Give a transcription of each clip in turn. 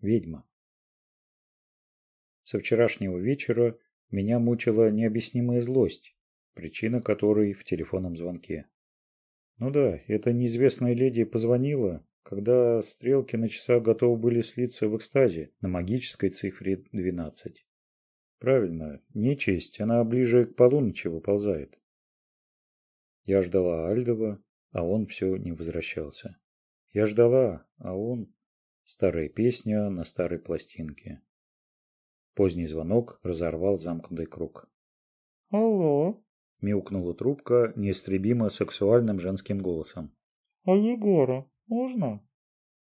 ведьма. Со вчерашнего вечера меня мучила необъяснимая злость, причина которой в телефонном звонке. Ну да, эта неизвестная леди позвонила, когда стрелки на часах готовы были слиться в экстазе на магической цифре 12. Правильно, нечисть, она ближе к полуночи выползает. Я ждала Альдова, а он все не возвращался. Я ждала, а он... Старая песня на старой пластинке. Поздний звонок разорвал замкнутый круг. «Алло!» — мяукнула трубка неистребимо сексуальным женским голосом. «А Егора можно?»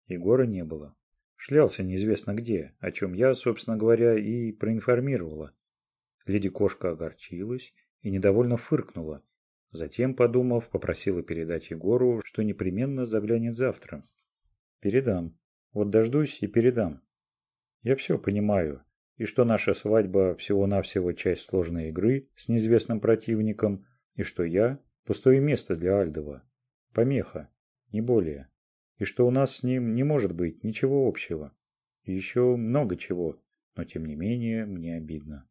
Егора не было. Шлялся неизвестно где, о чем я, собственно говоря, и проинформировала. Леди-кошка огорчилась и недовольно фыркнула. Затем, подумав, попросила передать Егору, что непременно заглянет завтра. «Передам», вот дождусь и передам. Я все понимаю, и что наша свадьба всего-навсего часть сложной игры с неизвестным противником, и что я – пустое место для Альдова. Помеха, не более. И что у нас с ним не может быть ничего общего. И еще много чего, но тем не менее мне обидно.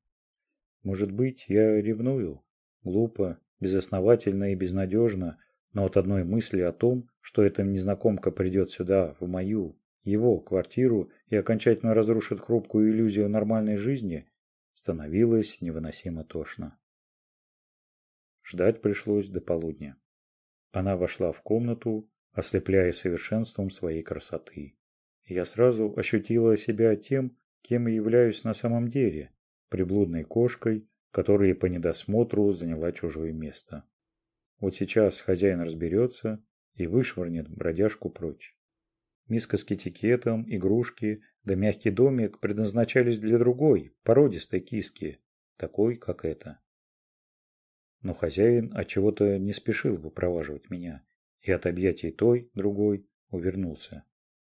Может быть, я ревную? Глупо, безосновательно и безнадежно, но от одной мысли о том, что эта незнакомка придет сюда, в мою, его квартиру и окончательно разрушит хрупкую иллюзию нормальной жизни, становилось невыносимо тошно. Ждать пришлось до полудня. Она вошла в комнату, ослепляя совершенством своей красоты. Я сразу ощутила себя тем, кем и являюсь на самом деле, приблудной кошкой, которая по недосмотру заняла чужое место. Вот сейчас хозяин разберется и вышвырнет бродяжку прочь миска с китикетом, игрушки, да мягкий домик предназначались для другой, породистой киски, такой, как эта. Но хозяин от чего то не спешил выпроваживать меня и от объятий той, другой, увернулся.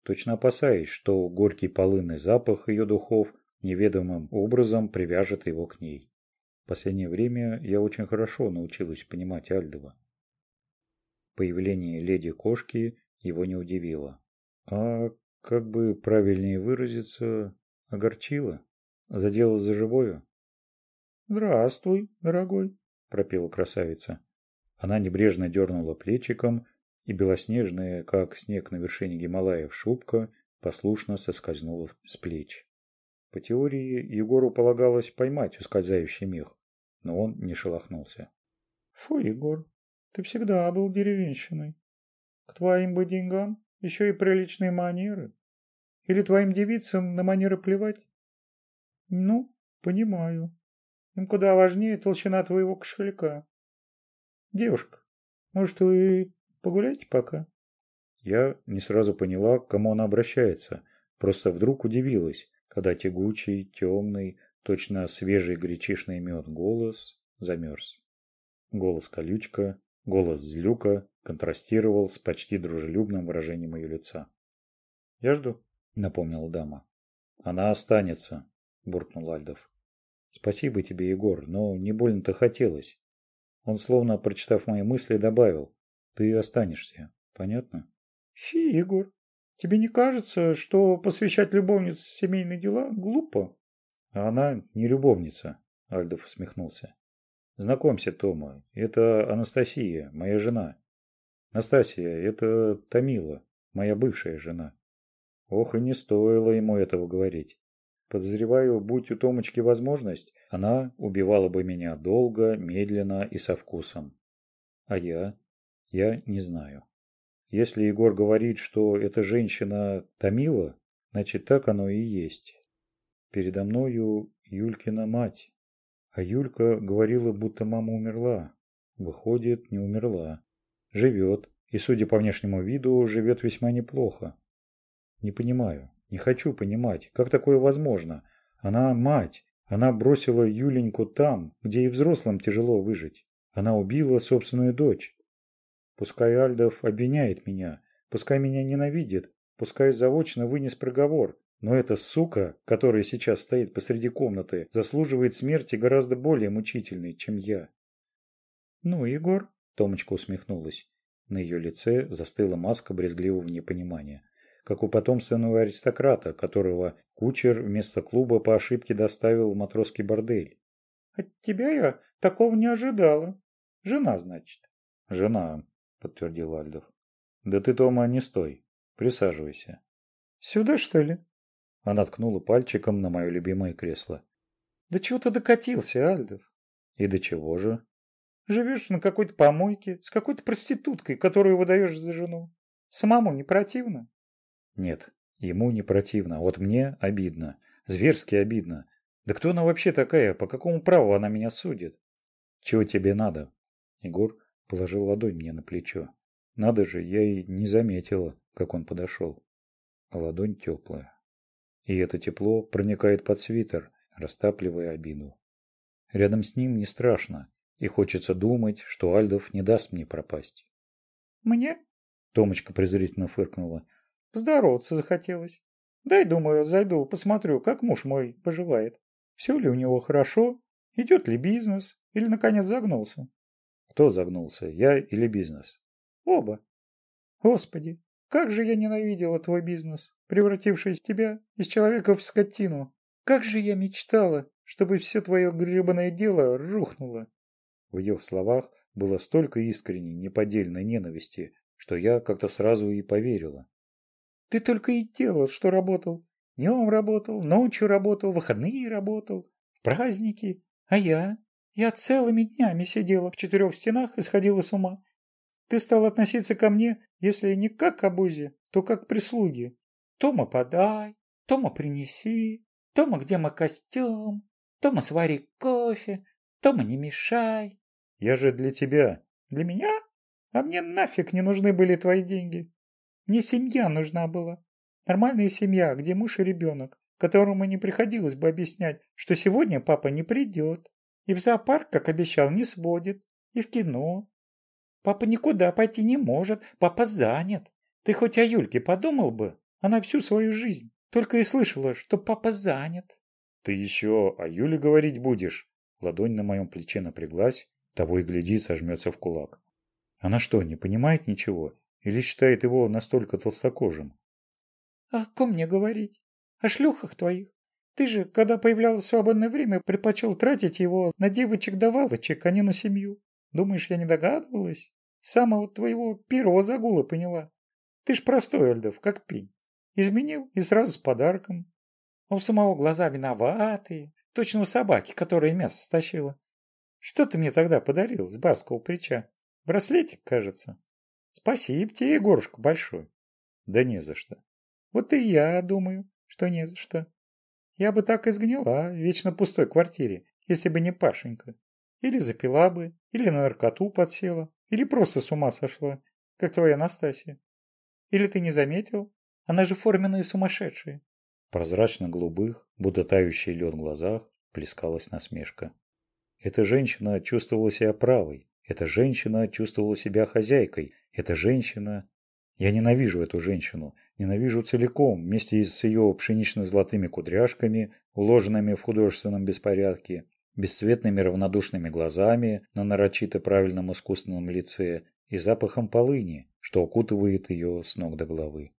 Точно опасаясь, что горький полынный запах ее духов неведомым образом привяжет его к ней. В последнее время я очень хорошо научилась понимать Альдова. Появление леди-кошки его не удивило. А как бы правильнее выразиться, огорчила, задела за живое. «Здравствуй, дорогой», — пропела красавица. Она небрежно дернула плечиком, и белоснежная, как снег на вершине Гималаев, шубка послушно соскользнула с плеч. По теории Егору полагалось поймать ускользающий мех, но он не шелохнулся. «Фу, Егор, ты всегда был деревенщиной. К твоим бы деньгам еще и приличные манеры. Или твоим девицам на манеры плевать? Ну, понимаю. Им куда важнее толщина твоего кошелька. Девушка, может, вы погуляете пока? Я не сразу поняла, к кому она обращается. Просто вдруг удивилась, когда тягучий, темный, точно свежий гречишный мед голос замерз. Голос колючка, голос злюка контрастировал с почти дружелюбным выражением ее лица. «Я жду», — напомнила дама. «Она останется», — буркнул Альдов. «Спасибо тебе, Егор, но не больно-то хотелось». Он, словно прочитав мои мысли, добавил. «Ты останешься, понятно?» «Фи, Егор, тебе не кажется, что посвящать любовниц в семейные дела глупо?» «А «Она не любовница», — Альдов усмехнулся. «Знакомься, Тома, это Анастасия, моя жена» настасья это Тамила, моя бывшая жена. Ох и не стоило ему этого говорить. Подозреваю будь у томочки возможность она убивала бы меня долго медленно и со вкусом. А я? Я не знаю. Если егор говорит что эта женщина Тамила, значит так оно и есть. Передо мною юлькина мать. А юлька говорила будто мама умерла. Выходит не умерла живет, и, судя по внешнему виду, живет весьма неплохо. Не понимаю, не хочу понимать, как такое возможно. Она мать, она бросила Юленьку там, где и взрослым тяжело выжить. Она убила собственную дочь. Пускай Альдов обвиняет меня, пускай меня ненавидит, пускай заочно вынес приговор, но эта сука, которая сейчас стоит посреди комнаты, заслуживает смерти гораздо более мучительной, чем я. Ну, Егор, Томочка усмехнулась. На ее лице застыла маска брезгливого непонимания. Как у потомственного аристократа, которого кучер вместо клуба по ошибке доставил в матросский бордель. «От тебя я такого не ожидала. Жена, значит?» «Жена», — подтвердил Альдов. «Да ты, Тома, не стой. Присаживайся». «Сюда, что ли?» Она ткнула пальчиком на мое любимое кресло. «Да чего ты докатился, Альдов?» «И до чего же?» Живешь на какой-то помойке с какой-то проституткой, которую выдаешь за жену. Самому не противно? Нет, ему не противно. Вот мне обидно. Зверски обидно. Да кто она вообще такая? По какому праву она меня судит? Чего тебе надо? Егор положил ладонь мне на плечо. Надо же, я и не заметила, как он подошел. А ладонь теплая. И это тепло проникает под свитер, растапливая обиду. Рядом с ним не страшно, и хочется думать, что Альдов не даст мне пропасть. Мне? Томочка презрительно фыркнула. Здороваться захотелось. Дай, думаю, зайду, посмотрю, как муж мой поживает. Все ли у него хорошо? Идет ли бизнес? Или, наконец, загнулся? Кто загнулся, я или бизнес? Оба. Господи, как же я ненавидела твой бизнес, превративший из тебя, из человека в скотину. Как же я мечтала, чтобы все твое гребаное дело рухнуло. В ее словах было столько искренней, неподдельной ненависти, что я как-то сразу и поверила. «Ты только и делал, что работал. Днем работал, ночью работал, выходные работал, в праздники. А я? Я целыми днями сидела в четырех стенах и сходила с ума. Ты стал относиться ко мне, если не как к обузе, то как к прислуге. Тома подай, Тома принеси, Тома где мой костюм, Тома свари кофе, Тома не мешай. Я же для тебя. Для меня? А мне нафиг не нужны были твои деньги. Мне семья нужна была. Нормальная семья, где муж и ребенок, которому не приходилось бы объяснять, что сегодня папа не придет. И в зоопарк, как обещал, не сводит. И в кино. Папа никуда пойти не может. Папа занят. Ты хоть о Юльке подумал бы? Она всю свою жизнь только и слышала, что папа занят. Ты еще о Юле говорить будешь? Ладонь на моем плече напряглась, того и гляди, сожмется в кулак. А Она что, не понимает ничего? Или считает его настолько толстокожим? А ком мне говорить? О шлюхах твоих. Ты же, когда появлялось свободное время, предпочел тратить его на девочек-давалочек, а не на семью. Думаешь, я не догадывалась? Самого твоего первого загула поняла. Ты ж простой, Альдов, как пень. Изменил и сразу с подарком. А у самого глаза виноватые. Точно у собаки, которая мясо стащила. Что ты мне тогда подарил с барского плеча? Браслетик, кажется. Спасибо тебе, Егорушка, большой. Да не за что. Вот и я думаю, что не за что. Я бы так и сгнила в вечно пустой квартире, если бы не Пашенька. Или запила бы, или на наркоту подсела, или просто с ума сошла, как твоя Настасья. Или ты не заметил? Она же форменная сумасшедшая. Прозрачно-голубых, будто тающий лед в глазах, плескалась насмешка. Эта женщина чувствовала себя правой. Эта женщина чувствовала себя хозяйкой. Эта женщина... Я ненавижу эту женщину. Ненавижу целиком, вместе с ее пшенично-золотыми кудряшками, уложенными в художественном беспорядке, бесцветными равнодушными глазами на нарочито правильном искусственном лице и запахом полыни, что укутывает ее с ног до головы.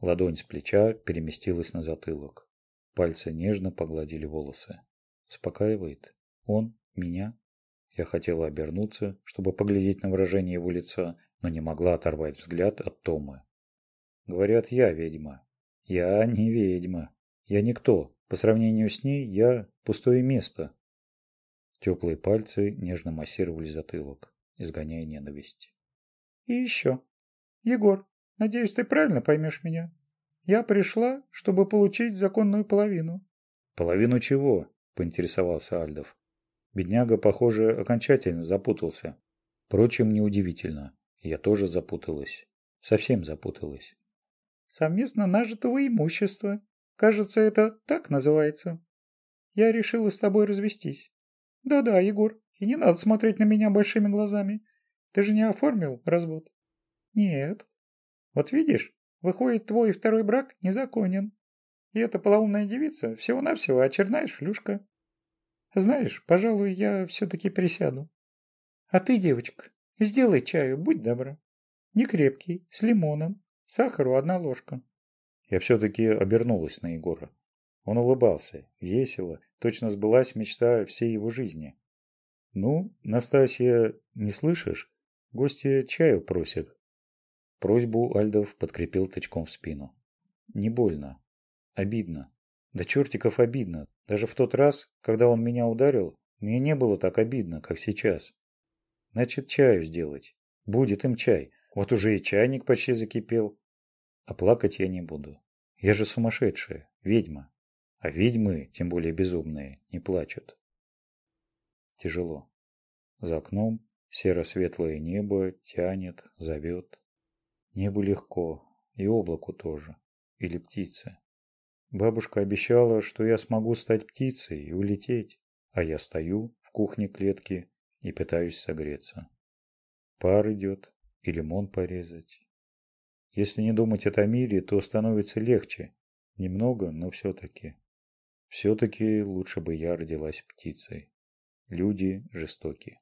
Ладонь с плеча переместилась на затылок. Пальцы нежно погладили волосы. Успокаивает? он меня я хотела обернуться чтобы поглядеть на выражение его лица но не могла оторвать взгляд от тома. Говорят я ведьма. Я не ведьма. Я никто. По сравнению с ней я пустое место. Теплые пальцы нежно массировали затылок изгоняя ненависть. И еще. Егор надеюсь ты правильно поймешь меня. Я пришла чтобы получить законную половину. Половину чего? Поинтересовался альдов. Бедняга, похоже, окончательно запутался. Впрочем, неудивительно. Я тоже запуталась. Совсем запуталась. Совместно нажитого имущества. Кажется, это так называется. Я решила с тобой развестись. Да-да, Егор, и не надо смотреть на меня большими глазами. Ты же не оформил развод? Нет. Вот видишь, выходит, твой второй брак незаконен. И эта полоумная девица всего-навсего очерная шлюшка. Знаешь, пожалуй, я все-таки присяду. А ты, девочка, сделай чаю, будь добра. Не крепкий, с лимоном, сахару одна ложка. Я все-таки обернулась на Егора. Он улыбался, весело, точно сбылась мечта всей его жизни. «Ну, Настасья, не слышишь? Гости чаю просят». Просьбу Альдов подкрепил тычком в спину. «Не больно. Обидно. Да чертиков обидно. Даже в тот раз, когда он меня ударил, мне не было так обидно, как сейчас. Значит, чаю сделать. Будет им чай. Вот уже и чайник почти закипел. А плакать я не буду. Я же сумасшедшая, ведьма. А ведьмы, тем более безумные, не плачут. Тяжело. За окном серо-светлое небо тянет, зовет. Небу легко, и облаку тоже, или птице. Бабушка обещала, что я смогу стать птицей и улететь, а я стою в кухне клетки и пытаюсь согреться. Пар идет, и лимон порезать. Если не думать о Тамиле, то становится легче. Немного, но все-таки. Все-таки лучше бы я родилась птицей. Люди жестокие.